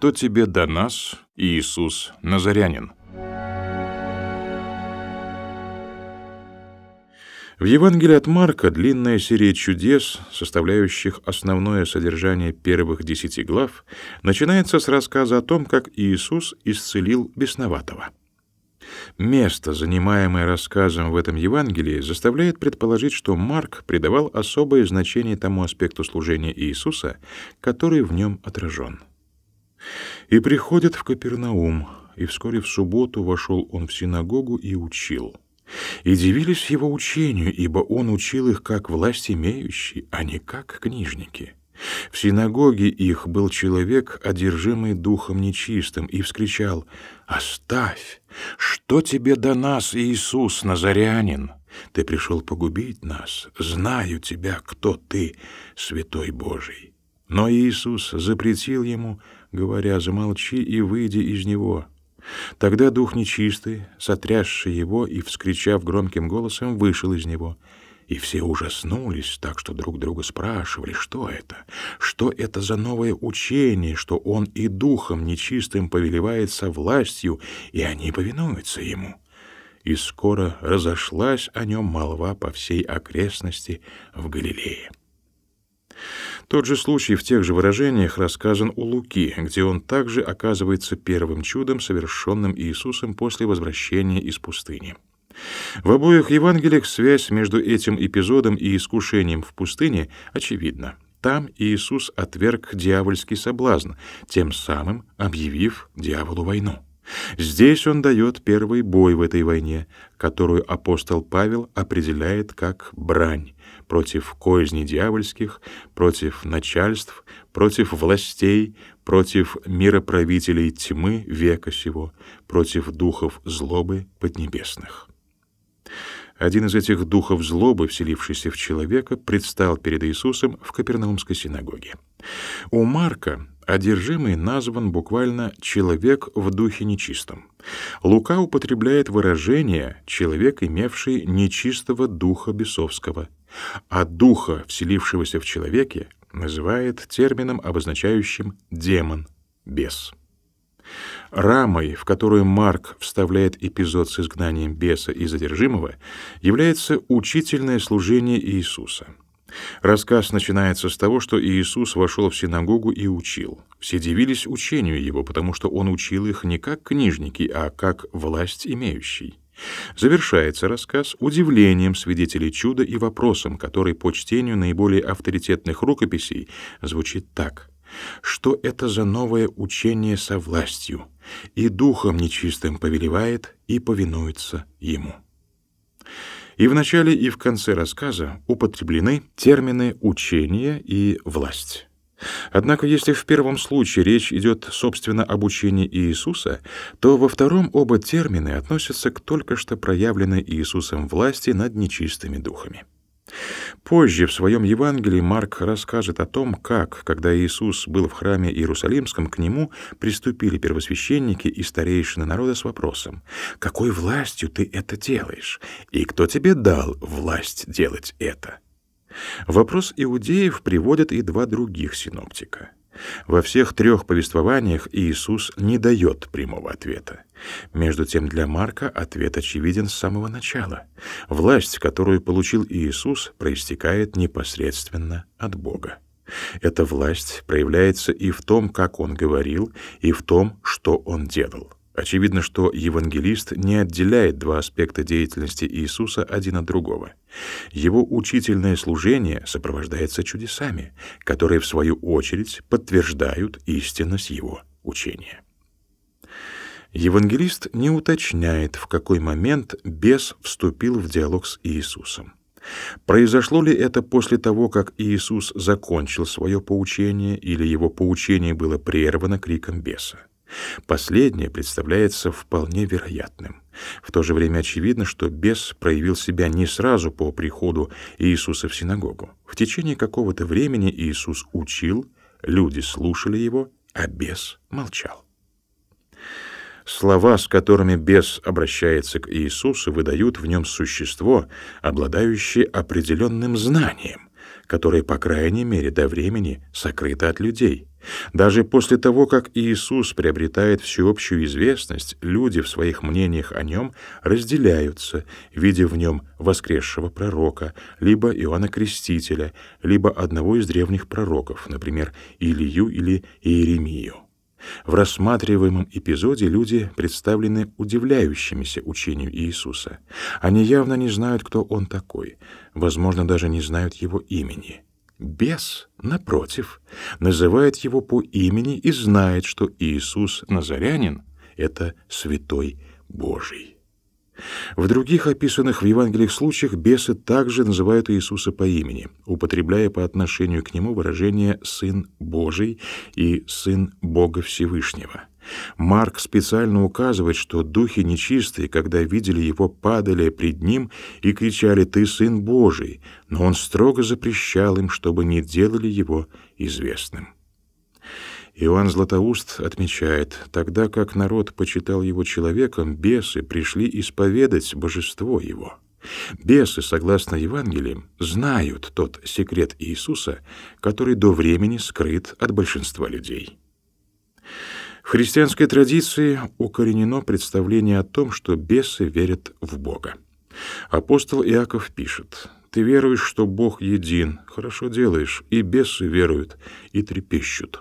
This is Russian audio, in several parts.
что тебе до нас, Иисус Назарянин?» В Евангелии от Марка длинная серия чудес, составляющих основное содержание первых десяти глав, начинается с рассказа о том, как Иисус исцелил бесноватого. Место, занимаемое рассказом в этом Евангелии, заставляет предположить, что Марк придавал особое значение тому аспекту служения Иисуса, который в нем отражен. «И приходит в Капернаум, и вскоре в субботу вошел он в синагогу и учил» и дивились его учению, ибо он учил их как власть имеющий, а не как книжники. В синагоге их был человек, одержимый духом нечистым, и вскричал «Оставь! Что тебе до нас, Иисус, Назарянин? Ты пришел погубить нас. Знаю тебя, кто ты, святой Божий». Но Иисус запретил ему, говоря «Замолчи и выйди из него». Тогда дух нечистый, сотрясший его и вскричав громким голосом, вышел из него. И все ужаснулись, так что друг друга спрашивали, что это? Что это за новое учение, что он и духом нечистым повелевается властью, и они повинуются ему? И скоро разошлась о нем молва по всей окрестности в Галилее. Тот же случай в тех же выражениях рассказан у Луки, где он также оказывается первым чудом, совершенным Иисусом после возвращения из пустыни. В обоих Евангелиях связь между этим эпизодом и искушением в пустыне очевидна. Там Иисус отверг дьявольский соблазн, тем самым объявив дьяволу войну. Здесь он дает первый бой в этой войне, которую апостол Павел определяет как брань, против козней дьявольских, против начальств, против властей, против мироправителей тьмы века сего, против духов злобы поднебесных. Один из этих духов злобы, вселившийся в человека, предстал перед Иисусом в Капернаумской синагоге. У Марка одержимый назван буквально «человек в духе нечистом». Лука употребляет выражение «человек, имевший нечистого духа бесовского», а духа, вселившегося в человеке, называет термином, обозначающим «демон», «бес». Рамой, в которую Марк вставляет эпизод с изгнанием беса и задержимого, является учительное служение Иисуса. Рассказ начинается с того, что Иисус вошел в синагогу и учил. Все дивились учению его, потому что он учил их не как книжники, а как власть имеющий. Завершается рассказ удивлением свидетелей чуда и вопросом, который по чтению наиболее авторитетных рукописей звучит так: что это за новое учение со властью, и духом нечистым повелевает и повинуется ему. И в начале, и в конце рассказа употреблены термины учение и власть. Однако, если в первом случае речь идет, собственно, об учении Иисуса, то во втором оба термины относятся к только что проявленной Иисусом власти над нечистыми духами. Позже в своем Евангелии Марк расскажет о том, как, когда Иисус был в храме Иерусалимском, к нему приступили первосвященники и старейшины народа с вопросом: "Какой властью ты это делаешь? И кто тебе дал власть делать это?" Вопрос иудеев приводят и два других синоптика. Во всех трех повествованиях Иисус не дает прямого ответа. Между тем для Марка ответ очевиден с самого начала. Власть, которую получил Иисус, проистекает непосредственно от Бога. Эта власть проявляется и в том, как он говорил, и в том, что он делал. Очевидно, что евангелист не отделяет два аспекта деятельности Иисуса один от другого. Его учительное служение сопровождается чудесами, которые в свою очередь подтверждают истинность его учения. Евангелист не уточняет, в какой момент бес вступил в диалог с Иисусом. Произошло ли это после того, как Иисус закончил свое поучение, или его поучение было прервано криком беса? Последнее представляется вполне вероятным. В то же время очевидно, что бес проявил себя не сразу по приходу Иисуса в синагогу. В течение какого-то времени Иисус учил, люди слушали его, а бес молчал. Слова, с которыми бес обращается к Иисусу, выдают в нем существо, обладающее определенным знанием, которое, по крайней мере, до времени сокрыто от людей — Даже после того, как Иисус приобретает всеобщую известность, люди в своих мнениях о нем разделяются, видя в нем воскресшего пророка, либо Иоанна Крестителя, либо одного из древних пророков, например, Илию или Иеремию. В рассматриваемом эпизоде люди представлены удивляющимися учению Иисуса. Они явно не знают, кто он такой, возможно, даже не знают его имени. Бес, напротив, называет его по имени и знает, что Иисус Назарянин — это святой Божий. В других описанных в Евангелиях случаях бесы также называют Иисуса по имени, употребляя по отношению к нему выражение «сын Божий» и «сын Бога Всевышнего». Марк специально указывает, что духи нечистые, когда видели его, падали пред ним и кричали «Ты сын Божий», но он строго запрещал им, чтобы не делали его известным. Иоанн Златоуст отмечает, тогда как народ почитал его человеком, бесы пришли исповедать божество его. Бесы, согласно Евангелиям, знают тот секрет Иисуса, который до времени скрыт от большинства людей. Христианской традиции укоренено представление о том, что бесы верят в Бога. Апостол Иаков пишет, «Ты веруешь, что Бог един, хорошо делаешь, и бесы веруют, и трепещут».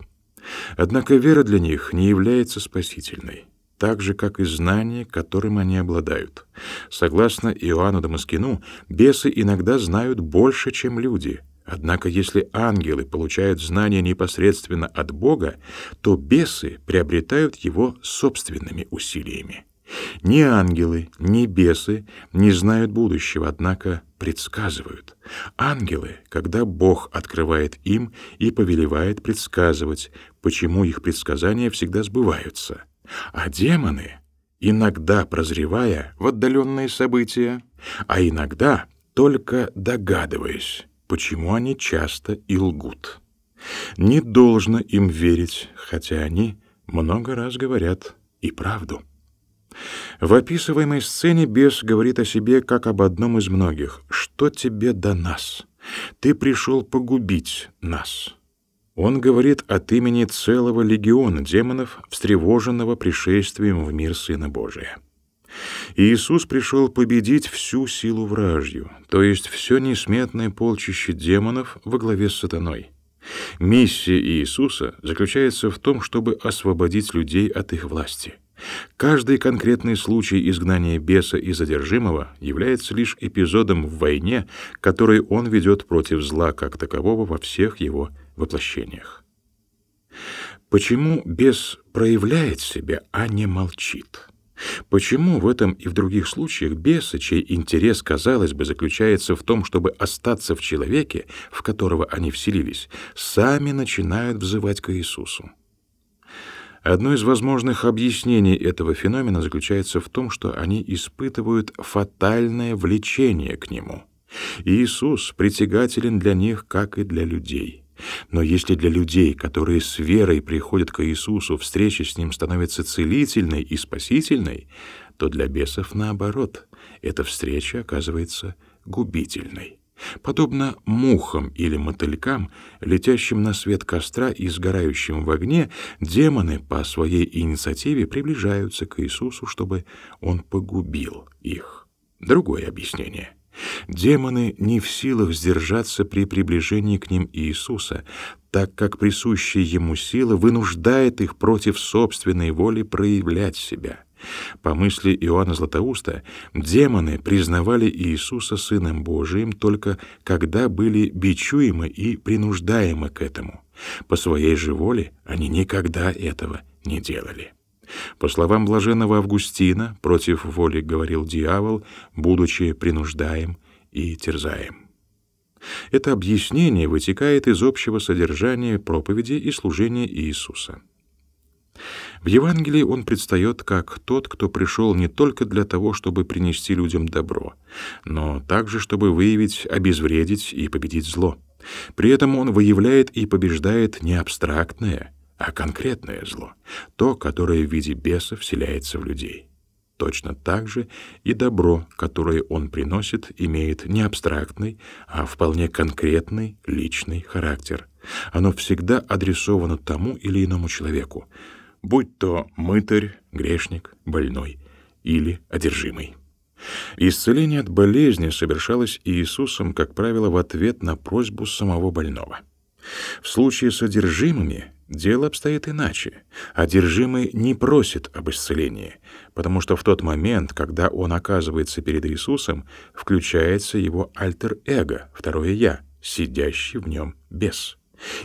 Однако вера для них не является спасительной, так же, как и знание, которым они обладают. Согласно Иоанну Дамаскину, бесы иногда знают больше, чем люди. Однако если ангелы получают знания непосредственно от Бога, то бесы приобретают его собственными усилиями. Ни ангелы, ни бесы не знают будущего, однако предсказывают. Ангелы, когда Бог открывает им и повелевает предсказывать, почему их предсказания всегда сбываются. А демоны, иногда прозревая в отдаленные события, а иногда только догадываясь, почему они часто и лгут. Не должно им верить, хотя они много раз говорят и правду. В описываемой сцене бес говорит о себе как об одном из многих. «Что тебе до нас? Ты пришел погубить нас». Он говорит от имени целого легиона демонов, встревоженного пришествием в мир Сына Божия. Иисус пришел победить всю силу вражью, то есть все несметное полчище демонов во главе с сатаной. Миссия Иисуса заключается в том, чтобы освободить людей от их власти — Каждый конкретный случай изгнания беса и задержимого является лишь эпизодом в войне, который он ведет против зла как такового во всех его воплощениях. Почему бес проявляет себя, а не молчит? Почему в этом и в других случаях бесы, чей интерес, казалось бы, заключается в том, чтобы остаться в человеке, в которого они вселились, сами начинают взывать к Иисусу? Одно из возможных объяснений этого феномена заключается в том, что они испытывают фатальное влечение к нему. Иисус притягателен для них, как и для людей. Но если для людей, которые с верой приходят к Иисусу, встреча с Ним становится целительной и спасительной, то для бесов наоборот, эта встреча оказывается губительной. Подобно мухам или мотылькам, летящим на свет костра и сгорающим в огне, демоны по своей инициативе приближаются к Иисусу, чтобы Он погубил их. Другое объяснение. Демоны не в силах сдержаться при приближении к ним Иисуса, так как присущая ему сила вынуждает их против собственной воли проявлять себя — по мысли Иоанна Златоуста, демоны признавали Иисуса Сыном Божиим только когда были бичуемы и принуждаемы к этому. По своей же воле они никогда этого не делали. По словам блаженного Августина, против воли говорил дьявол, будучи принуждаем и терзаем. Это объяснение вытекает из общего содержания проповеди и служения Иисуса. В Евангелии он предстает как тот, кто пришел не только для того, чтобы принести людям добро, но также чтобы выявить, обезвредить и победить зло. При этом он выявляет и побеждает не абстрактное, а конкретное зло, то, которое в виде беса вселяется в людей. Точно так же и добро, которое он приносит, имеет не абстрактный, а вполне конкретный личный характер — Оно всегда адресовано тому или иному человеку, будь то мытарь, грешник, больной или одержимый. Исцеление от болезни совершалось Иисусом, как правило, в ответ на просьбу самого больного. В случае с одержимыми дело обстоит иначе. Одержимый не просит об исцелении, потому что в тот момент, когда он оказывается перед Иисусом, включается его альтер-эго, второе «я», сидящий в нем бес.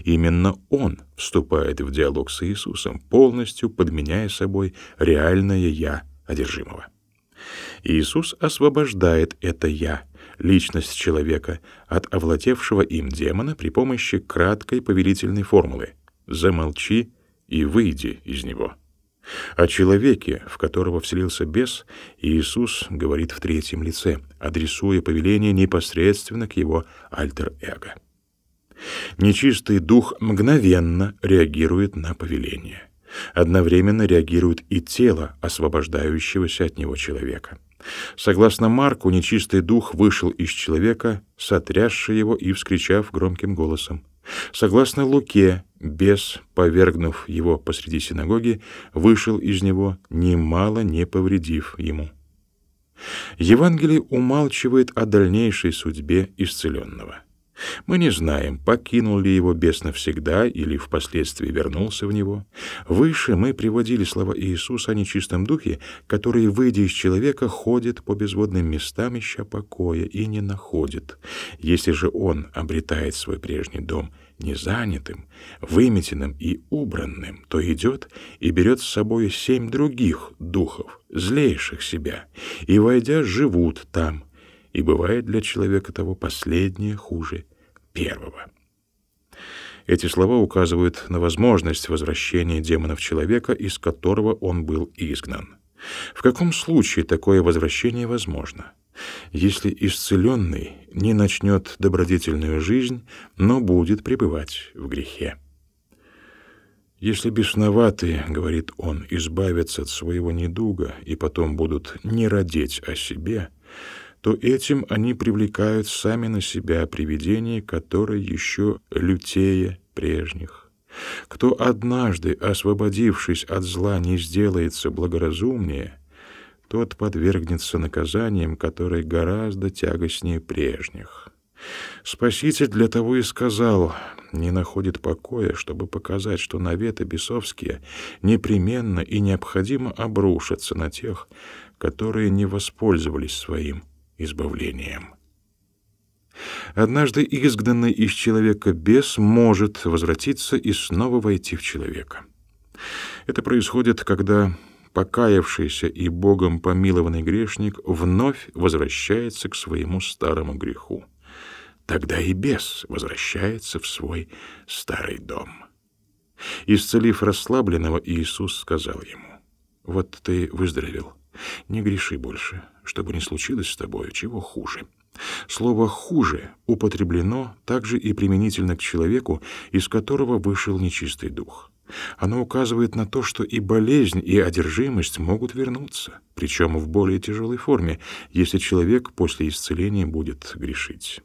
Именно он вступает в диалог с Иисусом, полностью подменяя собой реальное «я» одержимого. Иисус освобождает это «я», личность человека, от овладевшего им демона при помощи краткой повелительной формулы «замолчи и выйди из него». О человеке, в которого вселился бес, Иисус говорит в третьем лице, адресуя повеление непосредственно к его альтер-эго. Нечистый дух мгновенно реагирует на повеление. Одновременно реагирует и тело освобождающегося от него человека. Согласно Марку, нечистый дух вышел из человека, сотрясший его и вскричав громким голосом. Согласно Луке, бес, повергнув его посреди синагоги, вышел из него, немало не повредив ему. Евангелие умалчивает о дальнейшей судьбе исцеленного. Мы не знаем, покинул ли его бес навсегда или впоследствии вернулся в него. Выше мы приводили слова Иисуса о нечистом духе, который, выйдя из человека, ходит по безводным местам, ища покоя, и не находит. Если же он обретает свой прежний дом незанятым, выметенным и убранным, то идет и берет с собой семь других духов, злейших себя, и, войдя, живут там, и бывает для человека того последнее хуже первого. Эти слова указывают на возможность возвращения демона в человека, из которого он был изгнан. В каком случае такое возвращение возможно? Если исцеленный не начнет добродетельную жизнь, но будет пребывать в грехе. Если бесноватые, говорит он, избавятся от своего недуга и потом будут не родить о себе, то этим они привлекают сами на себя привидение, которое еще лютее прежних. Кто однажды, освободившись от зла, не сделается благоразумнее, тот подвергнется наказаниям, которые гораздо тягостнее прежних. Спаситель для того и сказал, не находит покоя, чтобы показать, что наветы бесовские непременно и необходимо обрушатся на тех, которые не воспользовались своим избавлением. Однажды изгнанный из человека бес может возвратиться и снова войти в человека. Это происходит, когда покаявшийся и Богом помилованный грешник вновь возвращается к своему старому греху. Тогда и бес возвращается в свой старый дом. Исцелив расслабленного, Иисус сказал ему, «Вот ты выздоровел, не греши больше, чтобы не случилось с тобой чего хуже. Слово «хуже» употреблено также и применительно к человеку, из которого вышел нечистый дух. Оно указывает на то, что и болезнь, и одержимость могут вернуться, причем в более тяжелой форме, если человек после исцеления будет грешить.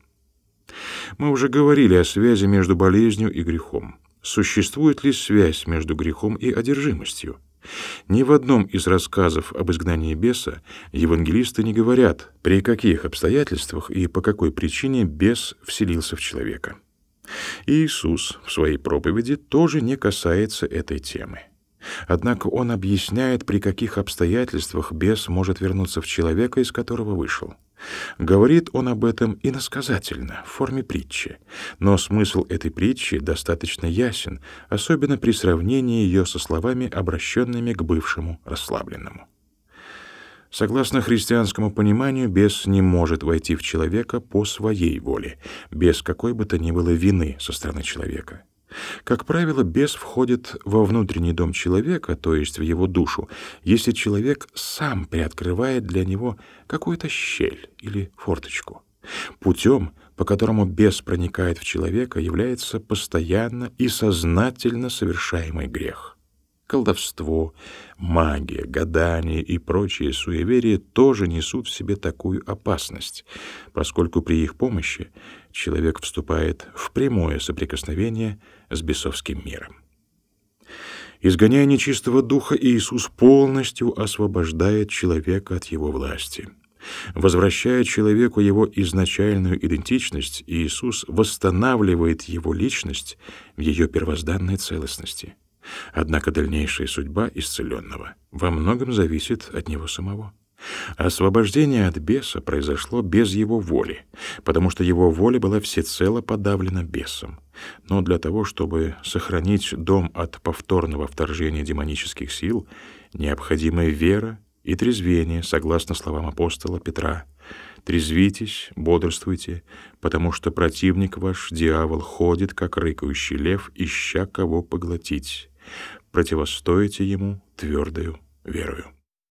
Мы уже говорили о связи между болезнью и грехом. Существует ли связь между грехом и одержимостью? Ни в одном из рассказов об изгнании беса евангелисты не говорят, при каких обстоятельствах и по какой причине бес вселился в человека. Иисус в своей проповеди тоже не касается этой темы. Однако он объясняет, при каких обстоятельствах бес может вернуться в человека, из которого вышел. Говорит он об этом иносказательно, в форме притчи, но смысл этой притчи достаточно ясен, особенно при сравнении ее со словами, обращенными к бывшему расслабленному. Согласно христианскому пониманию, бес не может войти в человека по своей воле, без какой бы то ни было вины со стороны человека. Как правило, бес входит во внутренний дом человека, то есть в его душу, если человек сам приоткрывает для него какую-то щель или форточку. Путем, по которому бес проникает в человека, является постоянно и сознательно совершаемый грех. Колдовство, магия, гадание и прочие суеверия тоже несут в себе такую опасность, поскольку при их помощи человек вступает в прямое соприкосновение с бесовским миром. Изгоняя нечистого духа, Иисус полностью освобождает человека от его власти. Возвращая человеку его изначальную идентичность, Иисус восстанавливает его личность в ее первозданной целостности. Однако дальнейшая судьба исцеленного во многом зависит от него самого. Освобождение от беса произошло без его воли, потому что его воля была всецело подавлена бесом. Но для того, чтобы сохранить дом от повторного вторжения демонических сил, необходима вера и трезвение, согласно словам апостола Петра. Трезвитесь, бодрствуйте, потому что противник ваш, дьявол, ходит, как рыкающий лев, ища кого поглотить. Противостойте ему твердою верою.